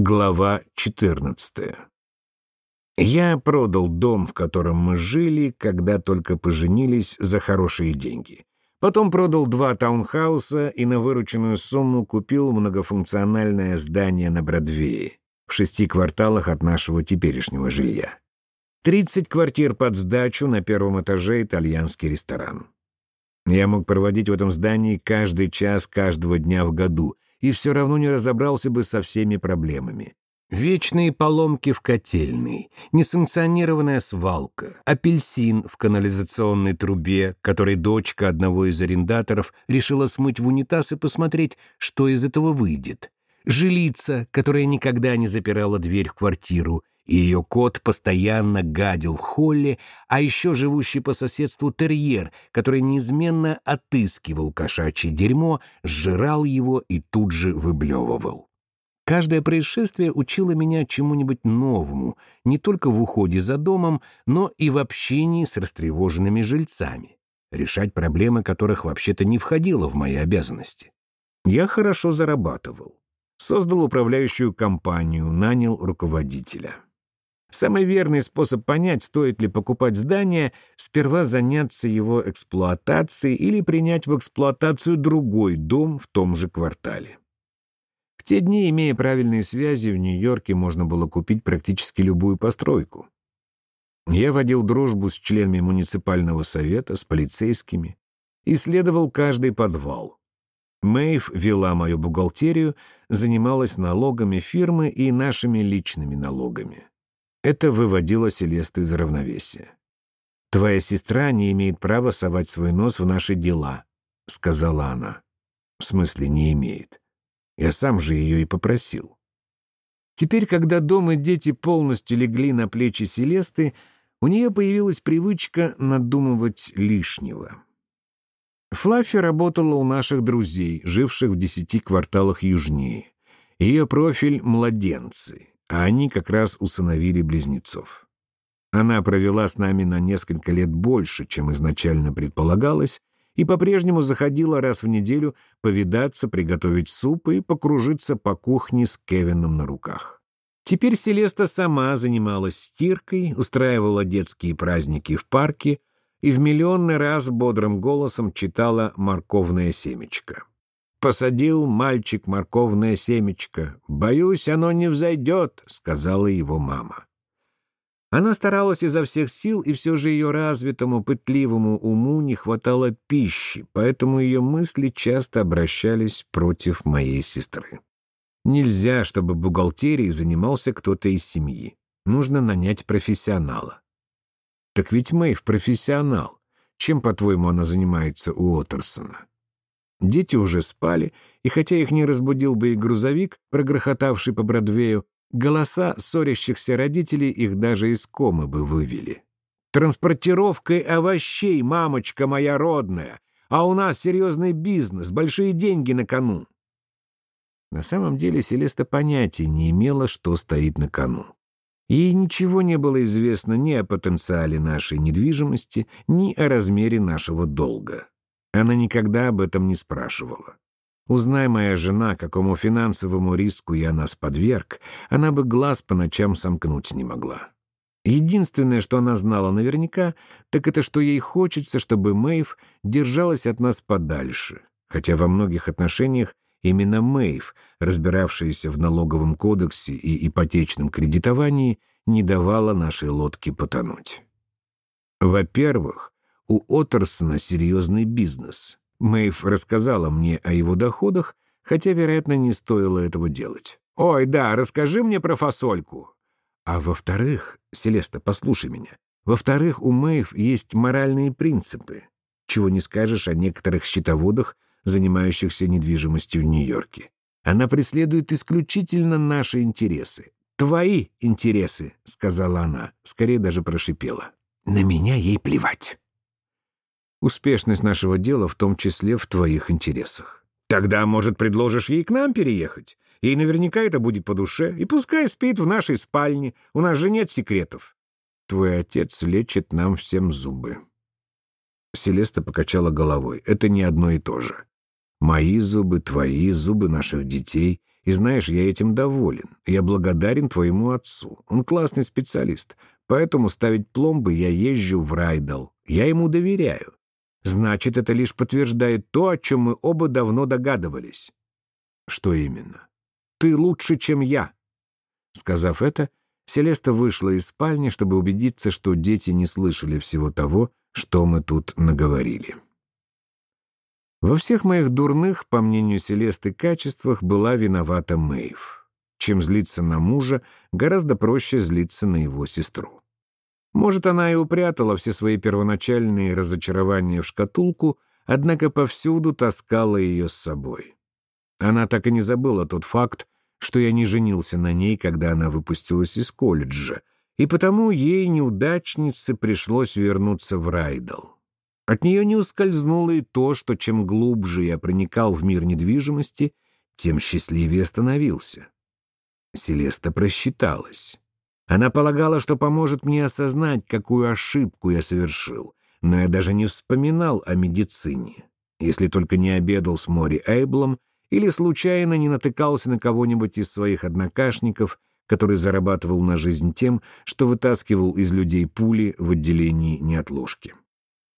Глава 14 Я продал дом, в котором мы жили, когда только поженились за хорошие деньги. Потом продал два таунхауса и на вырученную сумму купил многофункциональное здание на Бродвее, в шести кварталах от нашего теперешнего жилья. 30 квартир под сдачу, на первом этаже итальянский ресторан. Я мог проводить в этом здании каждый час каждого дня в году — и все равно не разобрался бы со всеми проблемами. Вечные поломки в котельной, несанкционированная свалка, апельсин в канализационной трубе, который дочка одного из арендаторов решила смыть в унитаз и посмотреть, что из этого выйдет, жилица, которая никогда не запирала дверь в квартиру, и ее кот постоянно гадил в холле, а еще живущий по соседству терьер, который неизменно отыскивал кошачье дерьмо, сжирал его и тут же выблевывал. Каждое происшествие учило меня чему-нибудь новому, не только в уходе за домом, но и в общении с растревоженными жильцами, решать проблемы которых вообще-то не входило в мои обязанности. Я хорошо зарабатывал. Создал управляющую компанию, нанял руководителя. Самый верный способ понять, стоит ли покупать здание, сперва заняться его эксплуатацией или принять в эксплуатацию другой дом в том же квартале. В те дни, имея правильные связи, в Нью-Йорке можно было купить практически любую постройку. Я водил дружбу с членами муниципального совета, с полицейскими, исследовал каждый подвал. Мэйв вела мою бухгалтерию, занималась налогами фирмы и нашими личными налогами. Это выводило Селесту из равновесия. «Твоя сестра не имеет права совать свой нос в наши дела», — сказала она. «В смысле, не имеет. Я сам же ее и попросил». Теперь, когда дом и дети полностью легли на плечи Селесты, у нее появилась привычка надумывать лишнего. Флаффи работала у наших друзей, живших в десяти кварталах южнее. Ее профиль — младенцы а они как раз усыновили близнецов. Она провела с нами на несколько лет больше, чем изначально предполагалось, и по-прежнему заходила раз в неделю повидаться, приготовить суп и покружиться по кухне с Кевином на руках. Теперь Селеста сама занималась стиркой, устраивала детские праздники в парке и в миллионный раз бодрым голосом читала «Морковное семечко». Посадил мальчик морковное семечко. «Боюсь, оно не взойдет», — сказала его мама. Она старалась изо всех сил, и все же ее развитому, пытливому уму не хватало пищи, поэтому ее мысли часто обращались против моей сестры. Нельзя, чтобы бухгалтерией занимался кто-то из семьи. Нужно нанять профессионала. Так ведь Мэйв профессионал. Чем, по-твоему, она занимается у Отерсона? Дети уже спали, и хотя их не разбудил бы и грузовик, прогрохотавший по Бродвею, голоса ссорящихся родителей их даже из комы бы вывели. «Транспортировкой овощей, мамочка моя родная! А у нас серьезный бизнес, большие деньги на кону!» На самом деле Селеста понятия не имела, что стоит на кону. Ей ничего не было известно ни о потенциале нашей недвижимости, ни о размере нашего долга. Она никогда об этом не спрашивала. Узнай моя жена, какому финансовому риску я нас подверг, она бы глаз по ночам сомкнуть не могла. Единственное, что она знала наверняка, так это, что ей хочется, чтобы Мэйв держалась от нас подальше, хотя во многих отношениях именно Мэйв, разбиравшаяся в налоговом кодексе и ипотечном кредитовании, не давала нашей лодке потонуть. Во-первых, у Оттерсона серьезный бизнес. Мэйв рассказала мне о его доходах, хотя, вероятно, не стоило этого делать. «Ой, да, расскажи мне про фасольку». А во-вторых, Селеста, послушай меня, во-вторых, у Мэйв есть моральные принципы, чего не скажешь о некоторых счетоводах, занимающихся недвижимостью в Нью-Йорке. Она преследует исключительно наши интересы. «Твои интересы», — сказала она, скорее даже прошипела. «На меня ей плевать». Успешность нашего дела в том числе в твоих интересах. Тогда, может, предложишь ей к нам переехать? Ей наверняка это будет по душе. И пускай спит в нашей спальне. У нас же нет секретов. Твой отец лечит нам всем зубы. Селеста покачала головой. Это не одно и то же. Мои зубы, твои зубы наших детей И знаешь, я этим доволен. Я благодарен твоему отцу. Он классный специалист. Поэтому ставить пломбы я езжу в Райдал. Я ему доверяю. Значит, это лишь подтверждает то, о чем мы оба давно догадывались. Что именно? Ты лучше, чем я. Сказав это, Селеста вышла из спальни, чтобы убедиться, что дети не слышали всего того, что мы тут наговорили. Во всех моих дурных, по мнению Селесты, качествах была виновата Мэйв. Чем злиться на мужа, гораздо проще злиться на его сестру. Может, она и упрятала все свои первоначальные разочарования в шкатулку, однако повсюду таскала ее с собой. Она так и не забыла тот факт, что я не женился на ней, когда она выпустилась из колледжа, и потому ей, неудачнице, пришлось вернуться в Райдал. От нее не ускользнуло и то, что чем глубже я проникал в мир недвижимости, тем счастливее становился. Селеста просчиталась. Она полагала, что поможет мне осознать, какую ошибку я совершил, но я даже не вспоминал о медицине, если только не обедал с Мори Эйблом или случайно не натыкался на кого-нибудь из своих однокашников, который зарабатывал на жизнь тем, что вытаскивал из людей пули в отделении неотложки.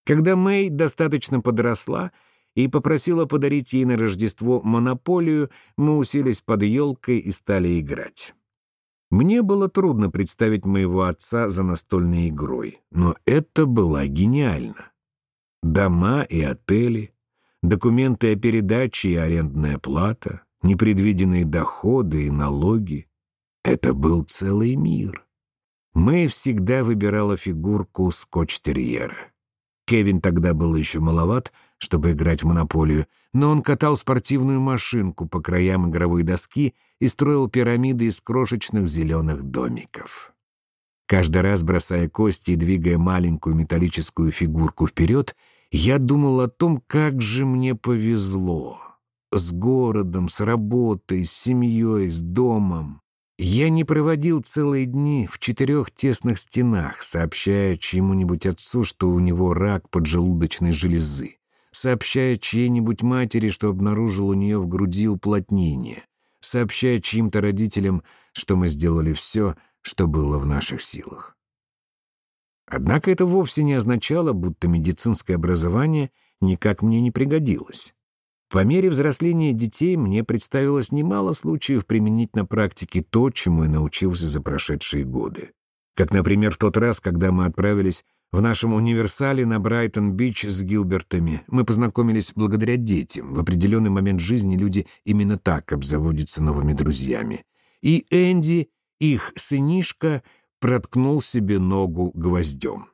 Когда Мэй достаточно подросла и попросила подарить ей на Рождество монополию, мы уселись под елкой и стали играть. Мне было трудно представить моего отца за настольной игрой, но это было гениально. Дома и отели, документы о передаче и арендная плата, непредвиденные доходы и налоги. Это был целый мир. Мэй всегда выбирала фигурку скотч-терьера. Кевин тогда был еще маловат, чтобы играть в монополию, но он катал спортивную машинку по краям игровой доски и строил пирамиды из крошечных зеленых домиков. Каждый раз, бросая кости и двигая маленькую металлическую фигурку вперед, я думал о том, как же мне повезло. С городом, с работой, с семьей, с домом. Я не проводил целые дни в четырех тесных стенах, сообщая чьему-нибудь отцу, что у него рак поджелудочной железы, сообщая чьей-нибудь матери, что обнаружил у нее в груди уплотнение, сообщая чьим-то родителям, что мы сделали все, что было в наших силах. Однако это вовсе не означало, будто медицинское образование никак мне не пригодилось. По мере взросления детей мне представилось немало случаев применить на практике то, чему я научился за прошедшие годы. Как, например, в тот раз, когда мы отправились в нашем универсале на Брайтон-Бич с Гилбертами. Мы познакомились благодаря детям. В определенный момент жизни люди именно так обзаводятся новыми друзьями. И Энди, их сынишка, проткнул себе ногу гвоздем.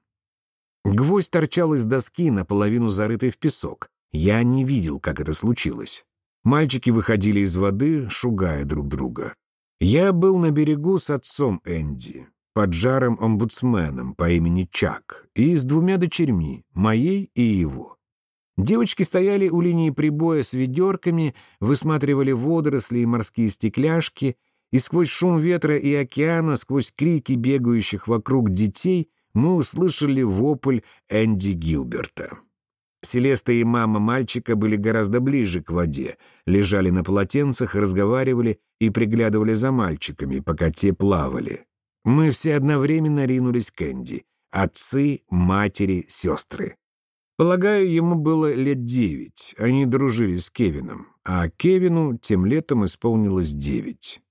Гвоздь торчал из доски, наполовину зарытый в песок. Я не видел, как это случилось. Мальчики выходили из воды, шугая друг друга. Я был на берегу с отцом Энди, поджарым омбудсменом по имени Чак, и с двумя дочерьми, моей и его. Девочки стояли у линии прибоя с ведерками, высматривали водоросли и морские стекляшки, и сквозь шум ветра и океана, сквозь крики бегающих вокруг детей, мы услышали вопль Энди Гилберта. Селеста и мама мальчика были гораздо ближе к воде, лежали на полотенцах, разговаривали и приглядывали за мальчиками, пока те плавали. Мы все одновременно ринулись к Энди. Отцы, матери, сестры. Полагаю, ему было лет девять. Они дружили с Кевином, а Кевину тем летом исполнилось девять.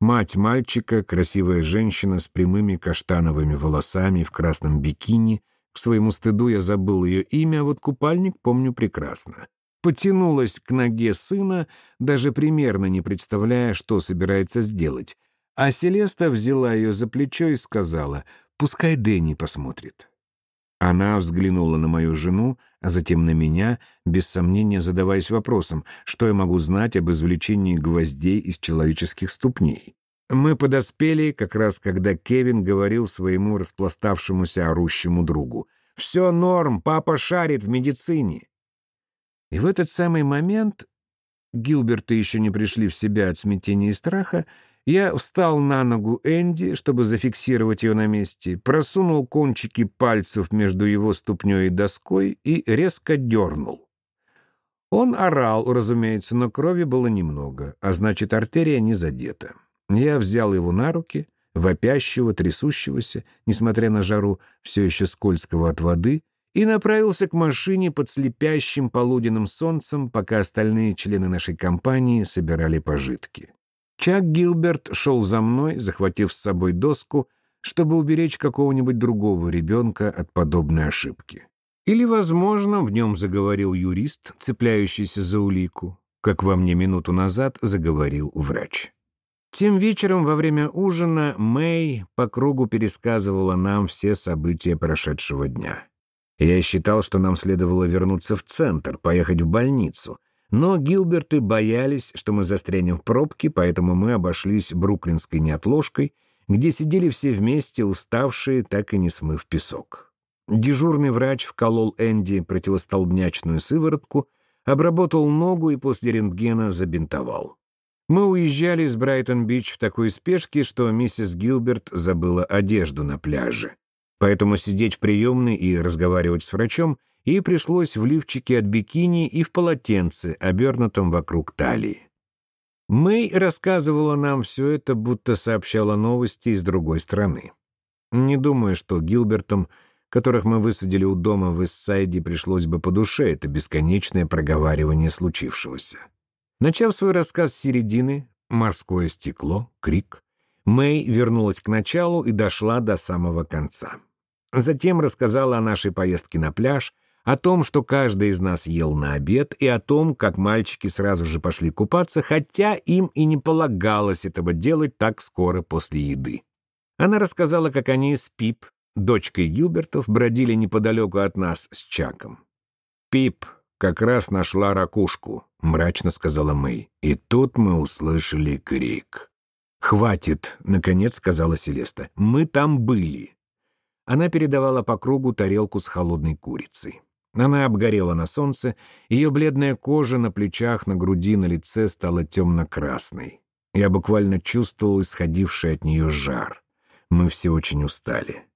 Мать мальчика, красивая женщина с прямыми каштановыми волосами в красном бикини. К своему стыду я забыл ее имя, а вот купальник помню прекрасно. Потянулась к ноге сына, даже примерно не представляя, что собирается сделать. А Селеста взяла ее за плечо и сказала, «Пускай Дэнни посмотрит». Она взглянула на мою жену, а затем на меня, без сомнения задаваясь вопросом, что я могу знать об извлечении гвоздей из человеческих ступней. Мы подоспели, как раз когда Кевин говорил своему распластавшемуся орущему другу. «Все норм, папа шарит в медицине». И в этот самый момент Гилберты еще не пришли в себя от смятения и страха, я встал на ногу Энди, чтобы зафиксировать ее на месте, просунул кончики пальцев между его ступней и доской и резко дернул. Он орал, разумеется, но крови было немного, а значит, артерия не задета. Я взял его на руки, вопящего, трясущегося, несмотря на жару, все еще скользкого от воды, и направился к машине под слепящим полуденным солнцем, пока остальные члены нашей компании собирали пожитки. Чак Гилберт шел за мной, захватив с собой доску, чтобы уберечь какого-нибудь другого ребенка от подобной ошибки. Или, возможно, в нем заговорил юрист, цепляющийся за улику, как во мне минуту назад заговорил врач. Тем вечером во время ужина Мэй по кругу пересказывала нам все события прошедшего дня. Я считал, что нам следовало вернуться в центр, поехать в больницу. Но Гилберты боялись, что мы застрянем в пробке, поэтому мы обошлись бруклинской неотложкой, где сидели все вместе, уставшие, так и не смыв песок. Дежурный врач вколол Энди противостолбнячную сыворотку, обработал ногу и после рентгена забинтовал. Мы уезжали с Брайтон-Бич в такой спешке, что миссис Гилберт забыла одежду на пляже. Поэтому сидеть в приемной и разговаривать с врачом ей пришлось в лифчике от бикини и в полотенце, обернутом вокруг талии. Мэй рассказывала нам все это, будто сообщала новости из другой страны. Не думаю, что Гилбертом которых мы высадили у дома в Иссайде, пришлось бы по душе это бесконечное проговаривание случившегося. Начав свой рассказ с середины, морское стекло, крик, Мэй вернулась к началу и дошла до самого конца. Затем рассказала о нашей поездке на пляж, о том, что каждый из нас ел на обед, и о том, как мальчики сразу же пошли купаться, хотя им и не полагалось этого делать так скоро после еды. Она рассказала, как они с Пип дочкой Гилбертов, бродили неподалеку от нас с Чаком. «Пип как раз нашла ракушку», — мрачно сказала Мэй. И тут мы услышали крик. «Хватит», — наконец сказала Селеста. «Мы там были». Она передавала по кругу тарелку с холодной курицей. Она обгорела на солнце, ее бледная кожа на плечах, на груди, на лице стала темно-красной. Я буквально чувствовал исходивший от нее жар. Мы все очень устали.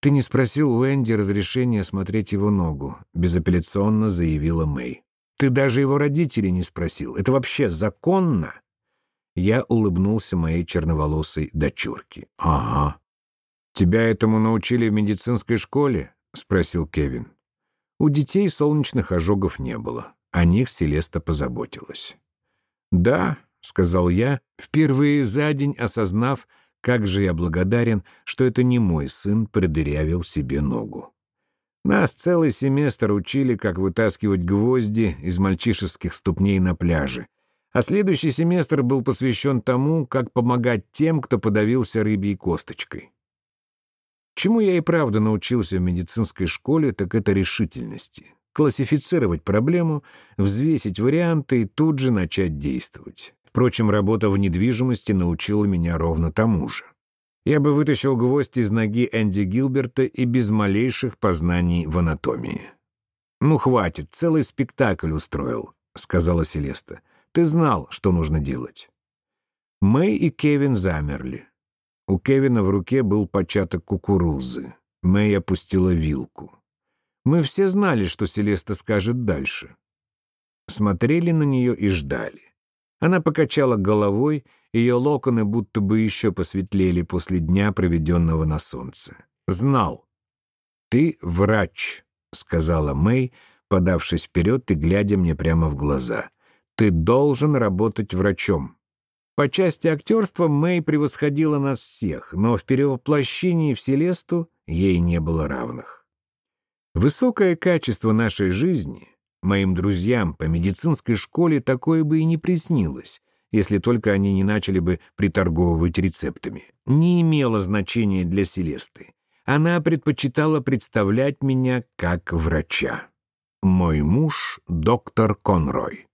«Ты не спросил у Энди разрешения осмотреть его ногу», — безапелляционно заявила Мэй. «Ты даже его родителей не спросил. Это вообще законно?» Я улыбнулся моей черноволосой дочурке. «Ага. Тебя этому научили в медицинской школе?» — спросил Кевин. У детей солнечных ожогов не было. О них Селеста позаботилась. «Да», — сказал я, впервые за день осознав, как же я благодарен, что это не мой сын продырявил себе ногу. Нас целый семестр учили, как вытаскивать гвозди из мальчишеских ступней на пляже, а следующий семестр был посвящен тому, как помогать тем, кто подавился рыбьей косточкой. Чему я и правда научился в медицинской школе, так это решительности. Классифицировать проблему, взвесить варианты и тут же начать действовать. Впрочем, работа в недвижимости научила меня ровно тому же. Я бы вытащил гвоздь из ноги Энди Гилберта и без малейших познаний в анатомии. «Ну, хватит, целый спектакль устроил», — сказала Селеста. «Ты знал, что нужно делать». Мэй и Кевин замерли. У Кевина в руке был початок кукурузы. Мэй опустила вилку. Мы все знали, что Селеста скажет дальше. Смотрели на нее и ждали. Она покачала головой, ее локоны будто бы еще посветлели после дня, проведенного на солнце. «Знал». «Ты врач», — сказала Мэй, подавшись вперед и глядя мне прямо в глаза. «Ты должен работать врачом». По части актерства Мэй превосходила нас всех, но в перевоплощении в Селесту ей не было равных. Высокое качество нашей жизни — Моим друзьям по медицинской школе такое бы и не приснилось, если только они не начали бы приторговывать рецептами. Не имело значения для Селесты. Она предпочитала представлять меня как врача. Мой муж — доктор Конрой.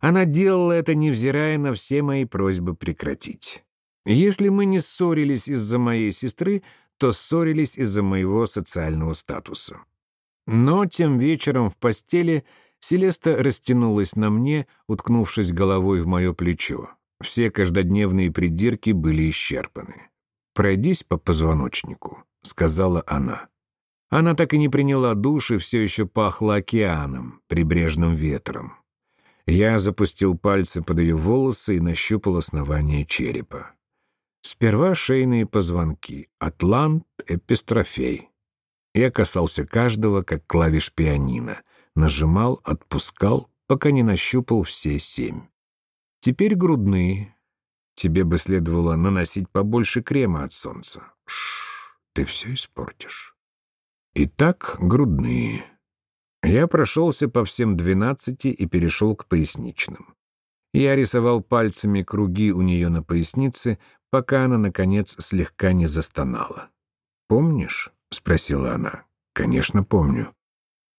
Она делала это, невзирая на все мои просьбы прекратить. Если мы не ссорились из-за моей сестры, то ссорились из-за моего социального статуса. Но тем вечером в постели Селеста растянулась на мне, уткнувшись головой в мое плечо. Все каждодневные придирки были исчерпаны. «Пройдись по позвоночнику», — сказала она. Она так и не приняла душ и все еще пахла океаном, прибрежным ветром. Я запустил пальцы под ее волосы и нащупал основание черепа. Сперва шейные позвонки, атлант, эпистрофей. Я касался каждого, как клавиш пианино, нажимал, отпускал, пока не нащупал все семь. Теперь грудные. Тебе бы следовало наносить побольше крема от солнца. Шш, ты все испортишь. Итак, грудные. Я прошелся по всем двенадцати и перешел к поясничным. Я рисовал пальцами круги у нее на пояснице, пока она, наконец, слегка не застонала. «Помнишь?» — спросила она. «Конечно, помню».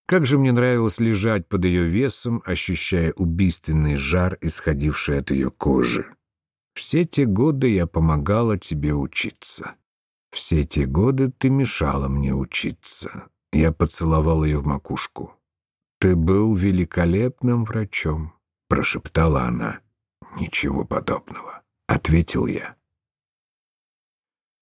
Как же мне нравилось лежать под ее весом, ощущая убийственный жар, исходивший от ее кожи. Все те годы я помогала тебе учиться. Все те годы ты мешала мне учиться. Я поцеловал ее в макушку. «Ты был великолепным врачом», — прошептала она. «Ничего подобного», — ответил я.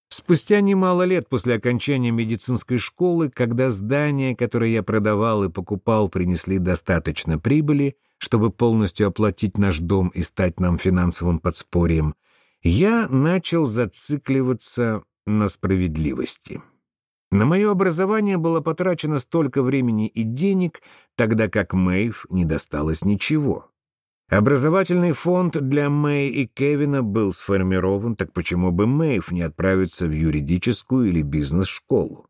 Спустя немало лет после окончания медицинской школы, когда здания, которые я продавал и покупал, принесли достаточно прибыли, чтобы полностью оплатить наш дом и стать нам финансовым подспорьем, я начал зацикливаться на справедливости. На мое образование было потрачено столько времени и денег, тогда как Мэйв не досталось ничего. Образовательный фонд для Мэй и Кевина был сформирован, так почему бы Мэйв не отправиться в юридическую или бизнес-школу?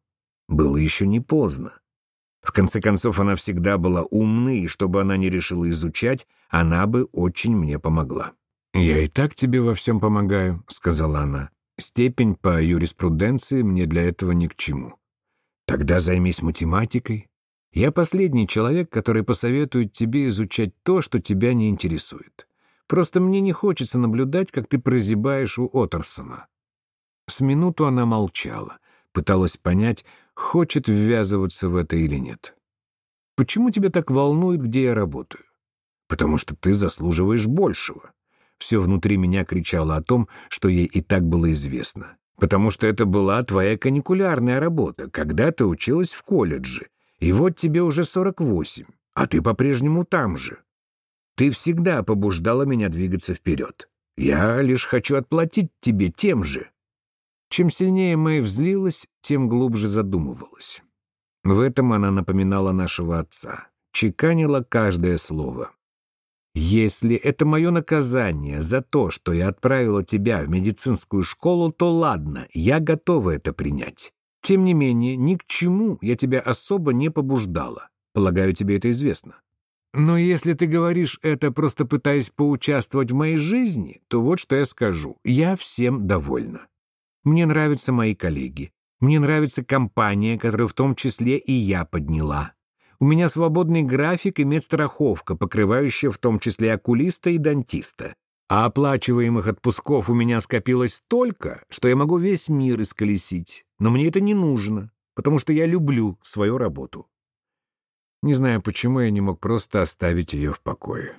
Было еще не поздно. В конце концов, она всегда была умной, и чтобы она не решила изучать, она бы очень мне помогла. «Я и так тебе во всем помогаю», — сказала она. Степень по юриспруденции мне для этого ни к чему. Тогда займись математикой. Я последний человек, который посоветует тебе изучать то, что тебя не интересует. Просто мне не хочется наблюдать, как ты прозябаешь у Отерсона». С минуту она молчала, пыталась понять, хочет ввязываться в это или нет. «Почему тебя так волнует, где я работаю?» «Потому что ты заслуживаешь большего. Все внутри меня кричало о том, что ей и так было известно. Потому что это была твоя каникулярная работа, когда ты училась в колледже. И вот тебе уже 48, а ты по-прежнему там же. Ты всегда побуждала меня двигаться вперед. Я лишь хочу отплатить тебе тем же. Чем сильнее Мэй взлилась, тем глубже задумывалась. В этом она напоминала нашего отца, чеканила каждое слово. Если это мое наказание за то, что я отправила тебя в медицинскую школу, то ладно, я готова это принять. Тем не менее, ни к чему я тебя особо не побуждала. Полагаю, тебе это известно. Но если ты говоришь это, просто пытаясь поучаствовать в моей жизни, то вот что я скажу. Я всем довольна. Мне нравятся мои коллеги. Мне нравится компания, которую в том числе и я подняла. У меня свободный график и медстраховка, покрывающая в том числе окулиста и дантиста. А оплачиваемых отпусков у меня скопилось столько, что я могу весь мир исколесить. Но мне это не нужно, потому что я люблю свою работу. Не знаю, почему я не мог просто оставить ее в покое.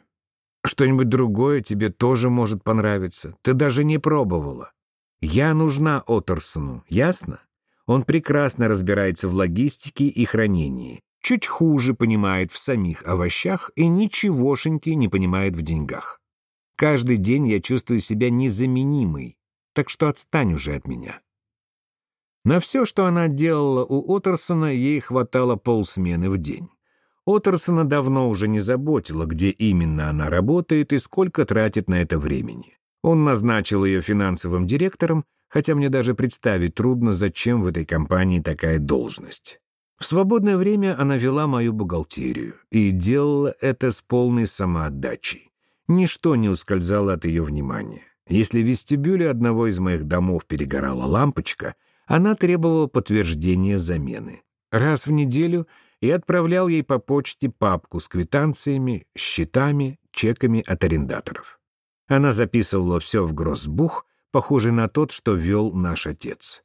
Что-нибудь другое тебе тоже может понравиться. Ты даже не пробовала. Я нужна Отерсону, ясно? Он прекрасно разбирается в логистике и хранении чуть хуже понимает в самих овощах и ничегошеньки не понимает в деньгах. Каждый день я чувствую себя незаменимой, так что отстань уже от меня. На все, что она делала у Отерсона, ей хватало полсмены в день. Отерсона давно уже не заботила, где именно она работает и сколько тратит на это времени. Он назначил ее финансовым директором, хотя мне даже представить трудно, зачем в этой компании такая должность. В свободное время она вела мою бухгалтерию и делала это с полной самоотдачей. Ничто не ускользало от ее внимания. Если в вестибюле одного из моих домов перегорала лампочка, она требовала подтверждения замены. Раз в неделю я отправлял ей по почте папку с квитанциями, счетами, чеками от арендаторов. Она записывала все в гроссбух, похожий на тот, что вел наш отец.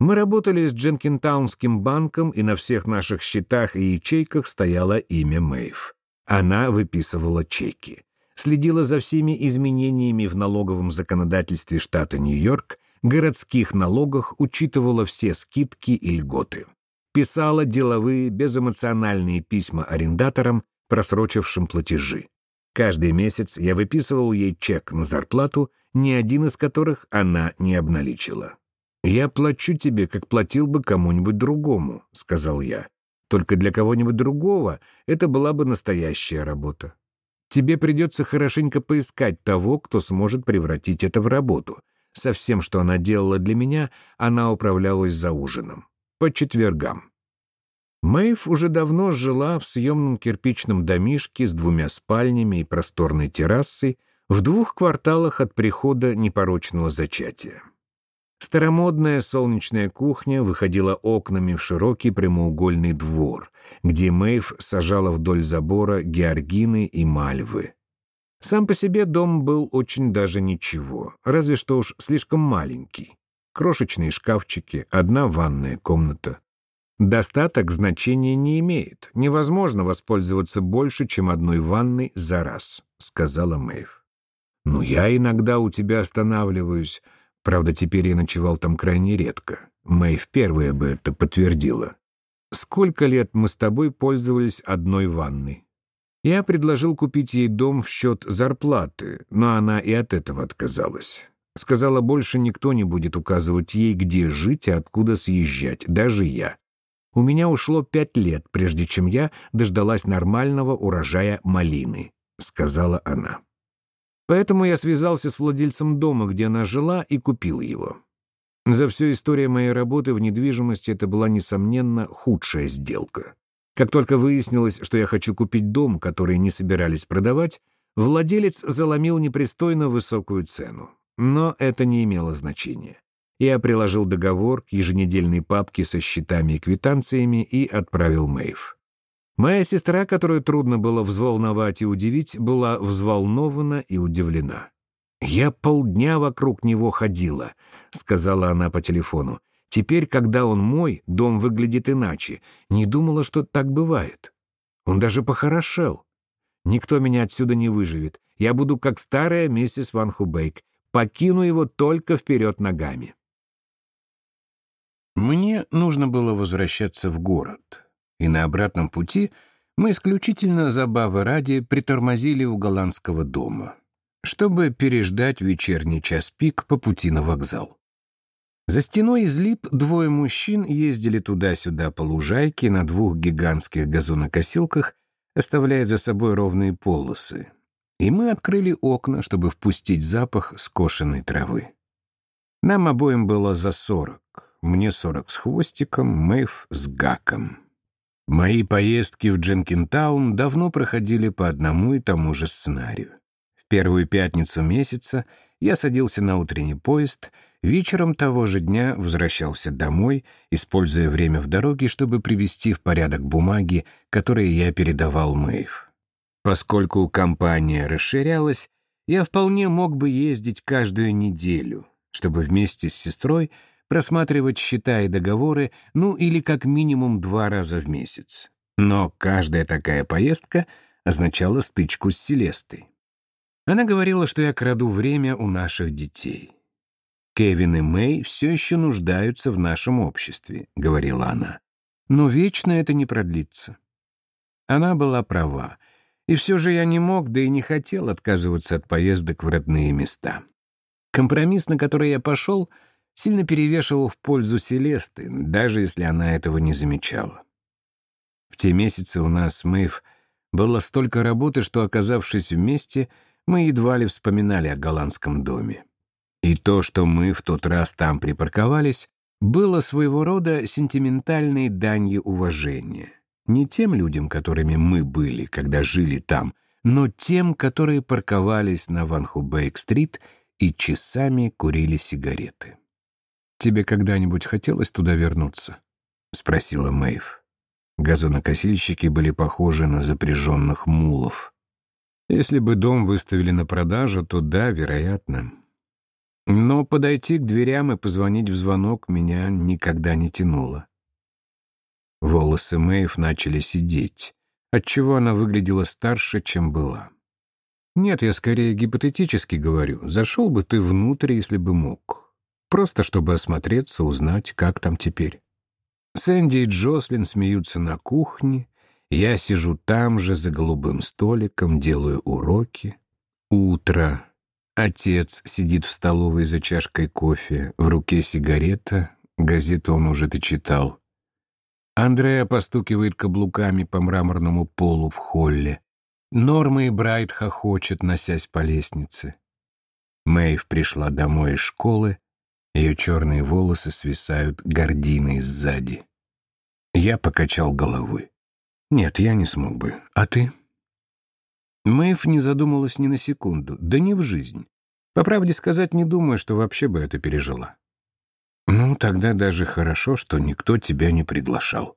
Мы работали с Дженкинтаунским банком, и на всех наших счетах и ячейках стояло имя Мэйв. Она выписывала чеки, следила за всеми изменениями в налоговом законодательстве штата Нью-Йорк, городских налогах, учитывала все скидки и льготы. писала деловые, безэмоциональные письма арендаторам, просрочившим платежи. Каждый месяц я выписывал ей чек на зарплату, ни один из которых она не обналичила. «Я плачу тебе, как платил бы кому-нибудь другому», — сказал я. «Только для кого-нибудь другого это была бы настоящая работа. Тебе придется хорошенько поискать того, кто сможет превратить это в работу. Со всем, что она делала для меня, она управлялась за ужином. По четвергам. Мэйв уже давно жила в съемном кирпичном домишке с двумя спальнями и просторной террасой в двух кварталах от прихода непорочного зачатия. Старомодная солнечная кухня выходила окнами в широкий прямоугольный двор, где Мэйв сажала вдоль забора георгины и мальвы. Сам по себе дом был очень даже ничего, разве что уж слишком маленький. Крошечные шкафчики, одна ванная комната. Достаток значения не имеет. Невозможно воспользоваться больше, чем одной ванной за раз, сказала Мэйв. «Ну, я иногда у тебя останавливаюсь. Правда, теперь я ночевал там крайне редко. Мэйв первая бы это подтвердила. Сколько лет мы с тобой пользовались одной ванной? Я предложил купить ей дом в счет зарплаты, но она и от этого отказалась. Сказала, больше никто не будет указывать ей, где жить и откуда съезжать, даже я. У меня ушло пять лет, прежде чем я дождалась нормального урожая малины, сказала она. Поэтому я связался с владельцем дома, где она жила, и купил его. За всю историю моей работы в недвижимости это была, несомненно, худшая сделка. Как только выяснилось, что я хочу купить дом, который не собирались продавать, владелец заломил непристойно высокую цену. Но это не имело значения. Я приложил договор к еженедельной папке со счетами и квитанциями и отправил Мэйв. Моя сестра, которую трудно было взволновать и удивить, была взволнована и удивлена. «Я полдня вокруг него ходила», — сказала она по телефону. Теперь, когда он мой, дом выглядит иначе. Не думала, что так бывает. Он даже похорошел. Никто меня отсюда не выживет. Я буду как старая миссис Ван Хубейк. Покину его только вперед ногами. Мне нужно было возвращаться в город. И на обратном пути мы исключительно забавы ради притормозили у голландского дома, чтобы переждать вечерний час пик по пути на вокзал. За стеной из лип двое мужчин ездили туда-сюда по лужайке на двух гигантских газонокосилках, оставляя за собой ровные полосы. И мы открыли окна, чтобы впустить запах скошенной травы. Нам обоим было за сорок. Мне сорок с хвостиком, Мэйв с гаком. Мои поездки в Дженкинтаун давно проходили по одному и тому же сценарию. В первую пятницу месяца я садился на утренний поезд — Вечером того же дня возвращался домой, используя время в дороге, чтобы привести в порядок бумаги, которые я передавал Мэйв. Поскольку компания расширялась, я вполне мог бы ездить каждую неделю, чтобы вместе с сестрой просматривать счета и договоры, ну или как минимум два раза в месяц. Но каждая такая поездка означала стычку с Селестой. Она говорила, что я краду время у наших детей. «Кевин и Мэй все еще нуждаются в нашем обществе», — говорила она. «Но вечно это не продлится». Она была права, и все же я не мог, да и не хотел отказываться от поездок в родные места. Компромисс, на который я пошел, сильно перевешивал в пользу Селесты, даже если она этого не замечала. В те месяцы у нас с Мэйв было столько работы, что, оказавшись вместе, мы едва ли вспоминали о голландском доме. И то, что мы в тот раз там припарковались, было своего рода сентиментальной данью уважения. Не тем людям, которыми мы были, когда жили там, но тем, которые парковались на Ванхубейк-стрит и часами курили сигареты. «Тебе когда-нибудь хотелось туда вернуться?» — спросила Мэйв. Газонокосильщики были похожи на запряженных мулов. Если бы дом выставили на продажу, то да, вероятно. Но подойти к дверям и позвонить в звонок меня никогда не тянуло. Волосы Мэйв начали сидеть, отчего она выглядела старше, чем была. Нет, я скорее гипотетически говорю. Зашел бы ты внутрь, если бы мог. Просто чтобы осмотреться, узнать, как там теперь. Сэнди и Джослин смеются на кухне, я сижу там же за голубым столиком, делаю уроки. Утро. Отец сидит в столовой за чашкой кофе, в руке сигарета, газету он уже дочитал. Андреа постукивает каблуками по мраморному полу в холле. Норма и Брайт хохочет, носясь по лестнице. Мэйв пришла домой из школы, ее черные волосы свисают гординой сзади. Я покачал головой. Нет, я не смог бы. А ты? Мэйв не задумалась ни на секунду, да не в жизнь. По правде сказать, не думаю, что вообще бы это пережила. Ну, тогда даже хорошо, что никто тебя не приглашал.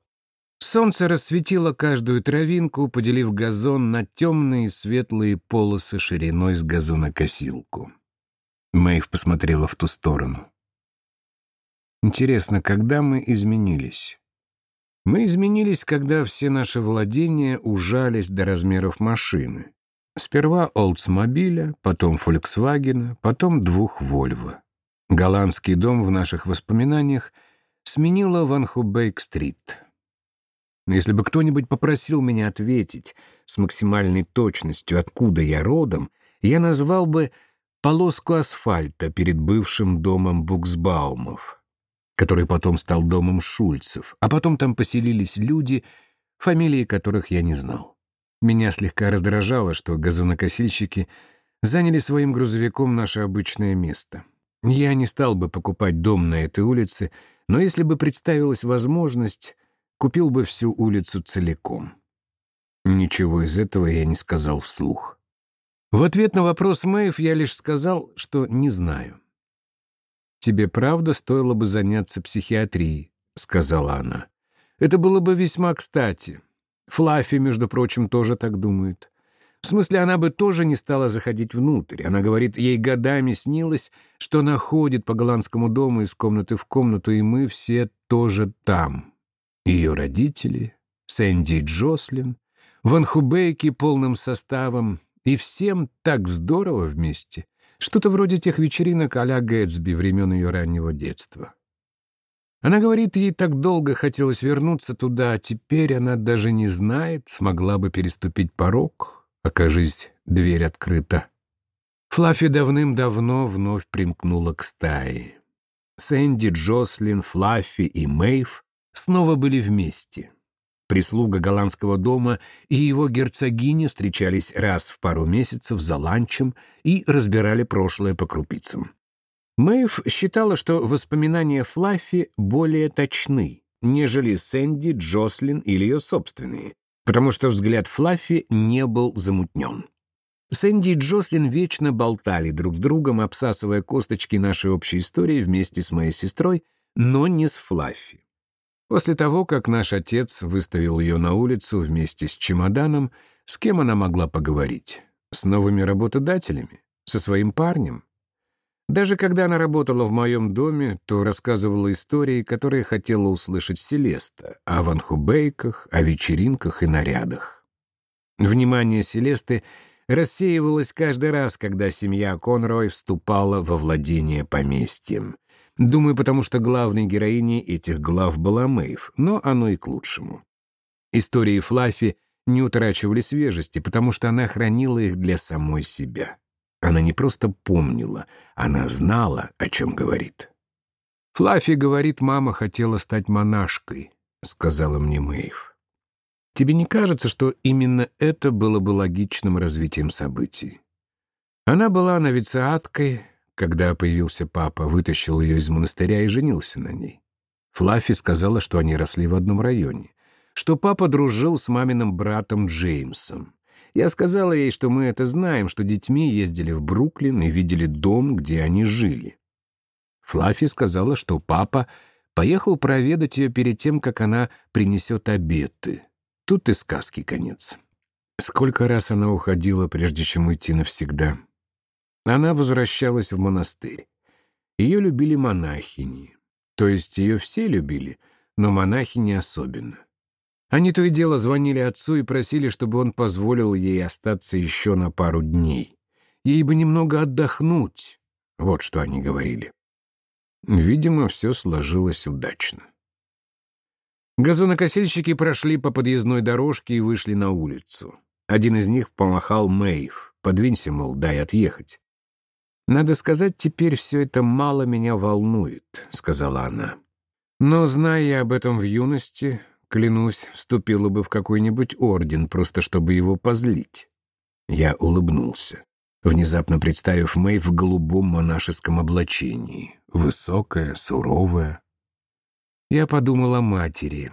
Солнце рассветило каждую травинку, поделив газон на темные светлые полосы шириной с газонокосилку. Мэйв посмотрела в ту сторону. Интересно, когда мы изменились? Мы изменились, когда все наши владения ужались до размеров машины. Сперва Олдсмобиля, потом Фольксвагена, потом двух Вольво. Голландский дом в наших воспоминаниях сменила Ванхубейк-стрит. Если бы кто-нибудь попросил меня ответить с максимальной точностью, откуда я родом, я назвал бы полоску асфальта перед бывшим домом Буксбаумов, который потом стал домом Шульцев, а потом там поселились люди, фамилии которых я не знал. Меня слегка раздражало, что газонокосильщики заняли своим грузовиком наше обычное место — я не стал бы покупать дом на этой улице, но если бы представилась возможность, купил бы всю улицу целиком. Ничего из этого я не сказал вслух. В ответ на вопрос Мэйв я лишь сказал, что не знаю. «Тебе правда стоило бы заняться психиатрией», — сказала она. «Это было бы весьма кстати. Флаффи, между прочим, тоже так думает. В смысле, она бы тоже не стала заходить внутрь. Она говорит, ей годами снилось, что она ходит по голландскому дому из комнаты в комнату, и мы все тоже там. Ее родители, Сэнди и Джослин, Ван Хубейки полным составом, и всем так здорово вместе. Что-то вроде тех вечеринок а-ля Гэтсби времен ее раннего детства. Она говорит, ей так долго хотелось вернуться туда, а теперь она даже не знает, смогла бы переступить порог, Окажись, дверь открыта. Флаффи давным-давно вновь примкнула к стае. Сэнди, Джослин, Флаффи и Мэйв снова были вместе. Прислуга голландского дома и его герцогиня встречались раз в пару месяцев за ланчем и разбирали прошлое по крупицам. Мэйв считала, что воспоминания Флаффи более точны, нежели Сэнди, Джослин или ее собственные, потому что взгляд Флаффи не был замутнен. Сэнди и Джослин вечно болтали друг с другом, обсасывая косточки нашей общей истории вместе с моей сестрой, но не с Флаффи. После того, как наш отец выставил ее на улицу вместе с чемоданом, с кем она могла поговорить? С новыми работодателями? Со своим парнем? Даже когда она работала в моем доме, то рассказывала истории, которые хотела услышать Селеста, о ванхубейках, о вечеринках и нарядах. Внимание Селесты рассеивалось каждый раз, когда семья Конрой вступала во владение поместьем. Думаю, потому что главной героиней этих глав была Мэйв, но оно и к лучшему. Истории Флаффи не утрачивали свежести, потому что она хранила их для самой себя. Она не просто помнила, она знала, о чем говорит. «Флаффи говорит, мама хотела стать монашкой», — сказала мне Мэйв. «Тебе не кажется, что именно это было бы логичным развитием событий? Она была новициаткой, когда появился папа, вытащил ее из монастыря и женился на ней. Флаффи сказала, что они росли в одном районе, что папа дружил с маминым братом Джеймсом, я сказала ей, что мы это знаем, что детьми ездили в Бруклин и видели дом, где они жили. Флаффи сказала, что папа поехал проведать ее перед тем, как она принесет обеты. Тут и сказки конец. Сколько раз она уходила, прежде чем уйти навсегда. Она возвращалась в монастырь. Ее любили монахини. То есть ее все любили, но монахини особенно. Они то и дело звонили отцу и просили, чтобы он позволил ей остаться еще на пару дней. Ей бы немного отдохнуть. Вот что они говорили. Видимо, все сложилось удачно. Газонокосильщики прошли по подъездной дорожке и вышли на улицу. Один из них помахал Мэйв. «Подвинься, мол, дай отъехать». «Надо сказать, теперь все это мало меня волнует», — сказала она. «Но, зная я об этом в юности, клянусь, вступила бы в какой-нибудь орден, просто чтобы его позлить». Я улыбнулся, внезапно представив Мэй в голубом монашеском облачении, высокая, суровая. Я подумал о матери.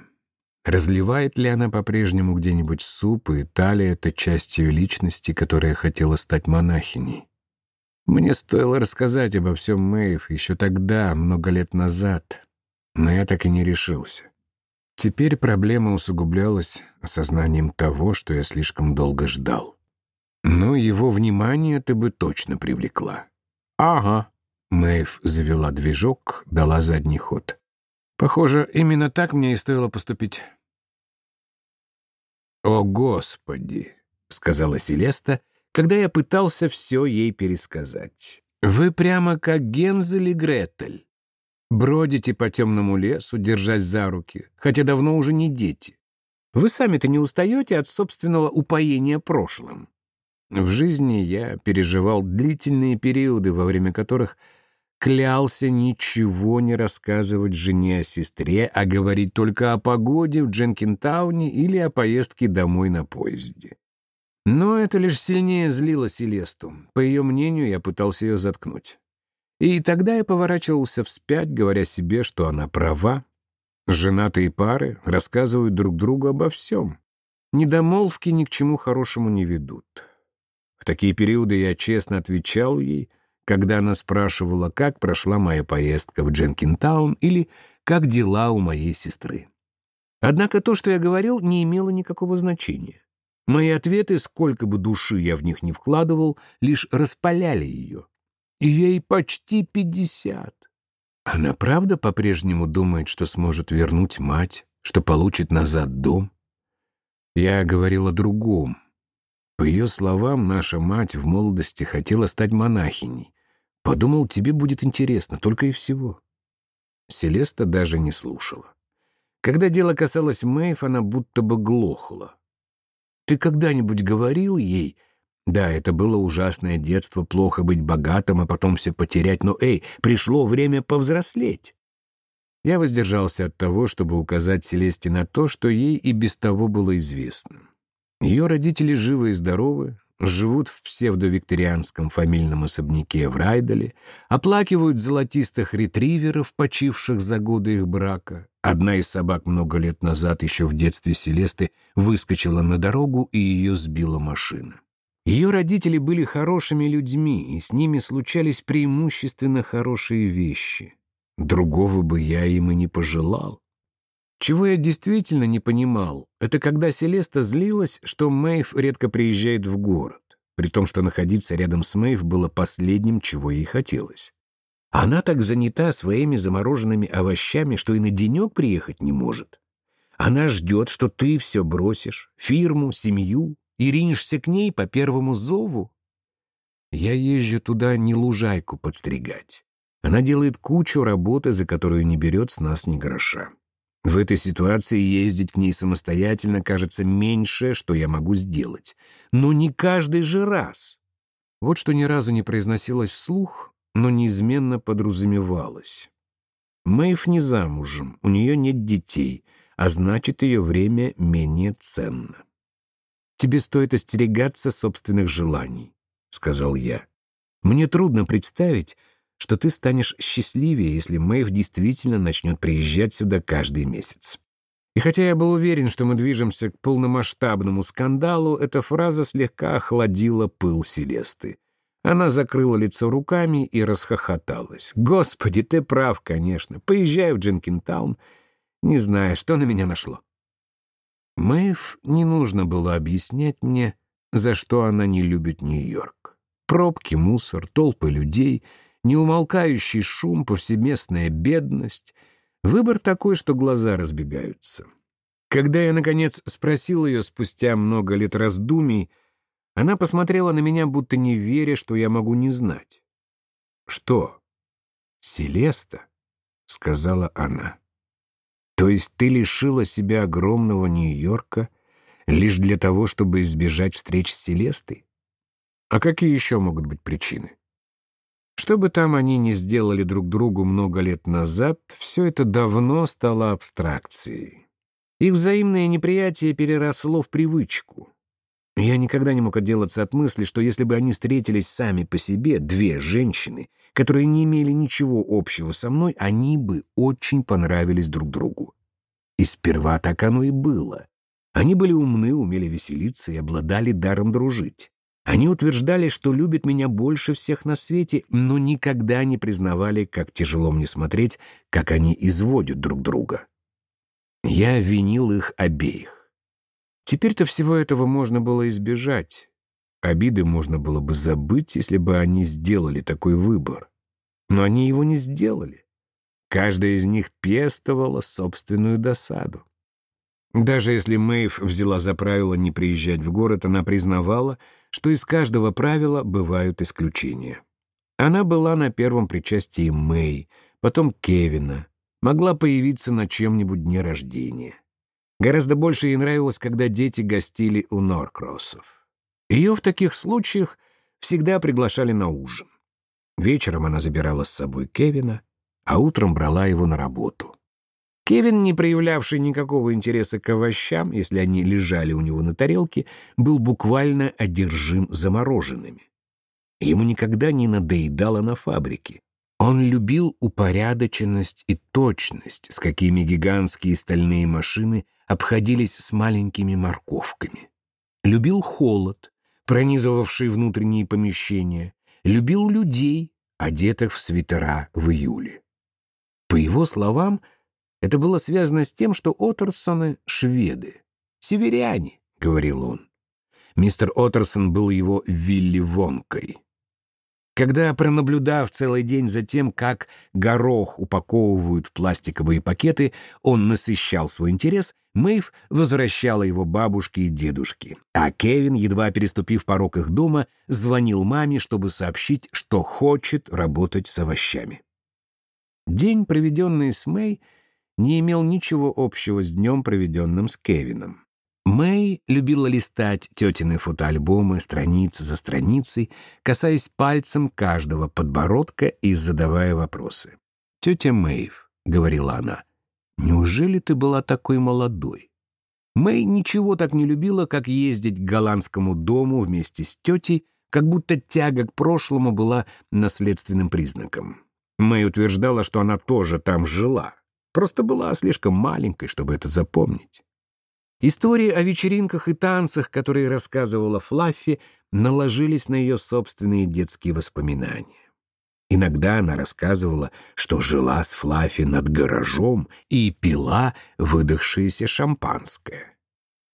Разливает ли она по-прежнему где-нибудь суп, и та ли это часть ее личности, которая хотела стать монахиней? Мне стоило рассказать обо всем Мэйв еще тогда, много лет назад, но я так и не решился. Теперь проблема усугублялась осознанием того, что я слишком долго ждал. Но его внимание ты бы точно привлекла. «Ага». Мэйв завела движок, дала задний ход. «Похоже, именно так мне и стоило поступить». «О, Господи!» — сказала Селеста, когда я пытался все ей пересказать. «Вы прямо как Гензель и Гретель. Бродите по темному лесу, держась за руки, хотя давно уже не дети. Вы сами-то не устаете от собственного упоения прошлым. В жизни я переживал длительные периоды, во время которых клялся ничего не рассказывать жене о сестре, а говорить только о погоде в Дженкинтауне или о поездке домой на поезде. Но это лишь сильнее злило Селесту. По ее мнению, я пытался ее заткнуть. И тогда я поворачивался вспять, говоря себе, что она права. Женатые пары рассказывают друг другу обо всем. Недомолвки ни к чему хорошему не ведут. В такие периоды я честно отвечал ей, когда она спрашивала, как прошла моя поездка в Дженкинтаун или как дела у моей сестры. Однако то, что я говорил, не имело никакого значения. Мои ответы, сколько бы души я в них не вкладывал, лишь распаляли ее. И ей почти пятьдесят. Она правда по-прежнему думает, что сможет вернуть мать, что получит назад дом? Я говорил о другом, по ее словам, наша мать в молодости хотела стать монахиней. Подумал, тебе будет интересно, только и всего. Селеста даже не слушала. Когда дело касалось Мэйв, она будто бы глохла. Ты когда-нибудь говорил ей... Да, это было ужасное детство, плохо быть богатым, а потом все потерять, но, эй, пришло время повзрослеть. Я воздержался от того, чтобы указать Селесте на то, что ей и без того было известно. Ее родители живы и здоровы, живут в псевдовикторианском фамильном особняке в Райдале, оплакивают золотистых ретриверов, почивших за годы их брака. Одна из собак много лет назад, еще в детстве Селесты, выскочила на дорогу, и ее сбила машина. Ее родители были хорошими людьми, и с ними случались преимущественно хорошие вещи. Другого бы я им и не пожелал. Чего я действительно не понимал, это когда Селеста злилась, что Мэйв редко приезжает в город, при том, что находиться рядом с Мэйв было последним, чего ей хотелось. Она так занята своими замороженными овощами, что и на денек приехать не может. Она ждет, что ты все бросишь, фирму, семью, и ринешься к ней по первому зову. Я езжу туда не лужайку подстригать. Она делает кучу работы, за которую не берет с нас ни гроша. В этой ситуации ездить к ней самостоятельно кажется меньше, что я могу сделать. Но не каждый же раз. Вот что ни разу не произносилось вслух, но неизменно подразумевалось. Мэйв не замужем, у нее нет детей, а значит, ее время менее ценно. «Тебе стоит остерегаться собственных желаний», — сказал я. «Мне трудно представить, что ты станешь счастливее, если Мэйв действительно начнет приезжать сюда каждый месяц. И хотя я был уверен, что мы движемся к полномасштабному скандалу, эта фраза слегка охладила пыл Селесты. Она закрыла лицо руками и расхохоталась. «Господи, ты прав, конечно. Поезжай в Дженкинтаун, не зная, что на меня нашло». Мэйв не нужно было объяснять мне, за что она не любит Нью-Йорк. Пробки, мусор, толпы людей — неумолкающий шум, повсеместная бедность. Выбор такой, что глаза разбегаются. Когда я, наконец, спросил ее спустя много лет раздумий, она посмотрела на меня, будто не веря, что я могу не знать. «Что?» «Селеста», — сказала она. То есть ты лишила себя огромного Нью-Йорка лишь для того, чтобы избежать встреч с Селестой? А какие еще могут быть причины? Что бы там они ни сделали друг другу много лет назад, все это давно стало абстракцией. Их взаимное неприятие переросло в привычку. Я никогда не мог отделаться от мысли, что если бы они встретились сами по себе, две женщины, которые не имели ничего общего со мной, они бы очень понравились друг другу. И сперва так оно и было. Они были умны, умели веселиться и обладали даром дружить. Они утверждали, что любят меня больше всех на свете, но никогда не признавали, как тяжело мне смотреть, как они изводят друг друга. Я винил их обеих. Теперь-то всего этого можно было избежать. Обиды можно было бы забыть, если бы они сделали такой выбор. Но они его не сделали. Каждая из них пестовала собственную досаду. Даже если Мэйв взяла за правило не приезжать в город, она признавала, что из каждого правила бывают исключения. Она была на первом причастии Мэй, потом Кевина, могла появиться на чем-нибудь дне рождения. Гораздо больше ей нравилось, когда дети гостили у Норкроссов. Ее в таких случаях всегда приглашали на ужин. Вечером она забирала с собой Кевина, а утром брала его на работу. Кевин, не проявлявший никакого интереса к овощам, если они лежали у него на тарелке, был буквально одержим замороженными. Ему никогда не надоедало на фабрике. Он любил упорядоченность и точность, с какими гигантские стальные машины обходились с маленькими морковками. Любил холод, пронизывавший внутренние помещения, любил людей, одетых в свитера в июле. По его словам, это было связано с тем, что Оттерсоны — шведы. «Северяне», — говорил он. Мистер Оттерсон был его Вилли Вонкой. Когда, пронаблюдав целый день за тем, как горох упаковывают в пластиковые пакеты, он насыщал свой интерес, Мэйв возвращала его бабушке и дедушке. А Кевин, едва переступив порог их дома, звонил маме, чтобы сообщить, что хочет работать с овощами. День, проведенный с Мэй, не имел ничего общего с днем, проведенным с Кевином. Мэй любила листать тетины фотоальбомы страницы за страницей, касаясь пальцем каждого подбородка и задавая вопросы. «Тетя Мэйв», — говорила она, — «неужели ты была такой молодой?» Мэй ничего так не любила, как ездить к голландскому дому вместе с тетей, как будто тяга к прошлому была наследственным признаком. Мэй утверждала, что она тоже там жила, просто была слишком маленькой, чтобы это запомнить. Истории о вечеринках и танцах, которые рассказывала Флаффи, наложились на ее собственные детские воспоминания. Иногда она рассказывала, что жила с Флаффи над гаражом и пила выдохшееся шампанское.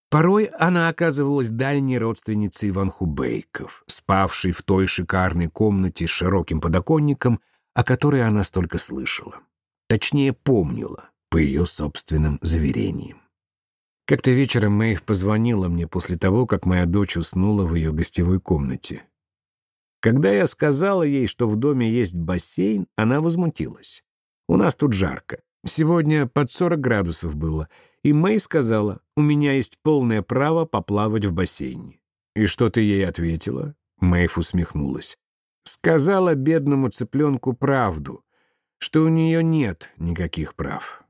Порой она оказывалась дальней родственницей Ван Хубейков, спавшей в той шикарной комнате с широким подоконником, о которой она столько слышала. Точнее, помнила, по ее собственным заверениям. Как-то вечером Мэйв позвонила мне после того, как моя дочь уснула в ее гостевой комнате. Когда я сказала ей, что в доме есть бассейн, она возмутилась. «У нас тут жарко. Сегодня под 40 градусов было. И Мэй сказала, у меня есть полное право поплавать в бассейне». «И что ты ей ответила?» Мэйв усмехнулась. «Сказала бедному цыпленку правду, что у нее нет никаких прав».